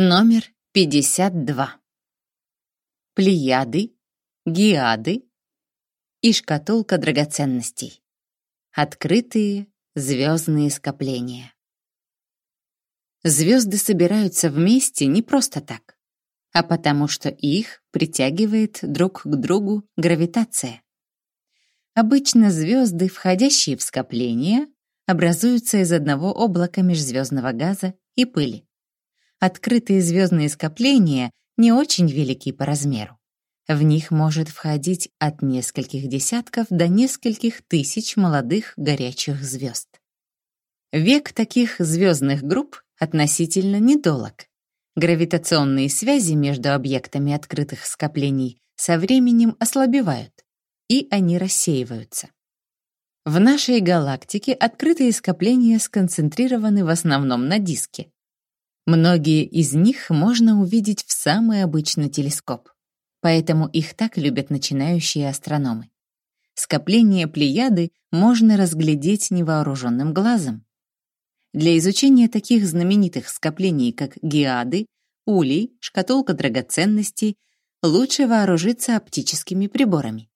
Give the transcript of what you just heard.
Номер 52. Плеяды, гиады и шкатулка драгоценностей. Открытые звездные скопления. Звезды собираются вместе не просто так, а потому что их притягивает друг к другу гравитация. Обычно звезды, входящие в скопление, образуются из одного облака межзвездного газа и пыли открытые звездные скопления не очень велики по размеру. В них может входить от нескольких десятков до нескольких тысяч молодых горячих звезд. Век таких звездных групп относительно недолог. Гравитационные связи между объектами открытых скоплений со временем ослабевают, и они рассеиваются. В нашей галактике открытые скопления сконцентрированы в основном на диске, Многие из них можно увидеть в самый обычный телескоп, поэтому их так любят начинающие астрономы. Скопление Плеяды можно разглядеть невооруженным глазом. Для изучения таких знаменитых скоплений, как Геады, Улей, шкатулка драгоценностей, лучше вооружиться оптическими приборами.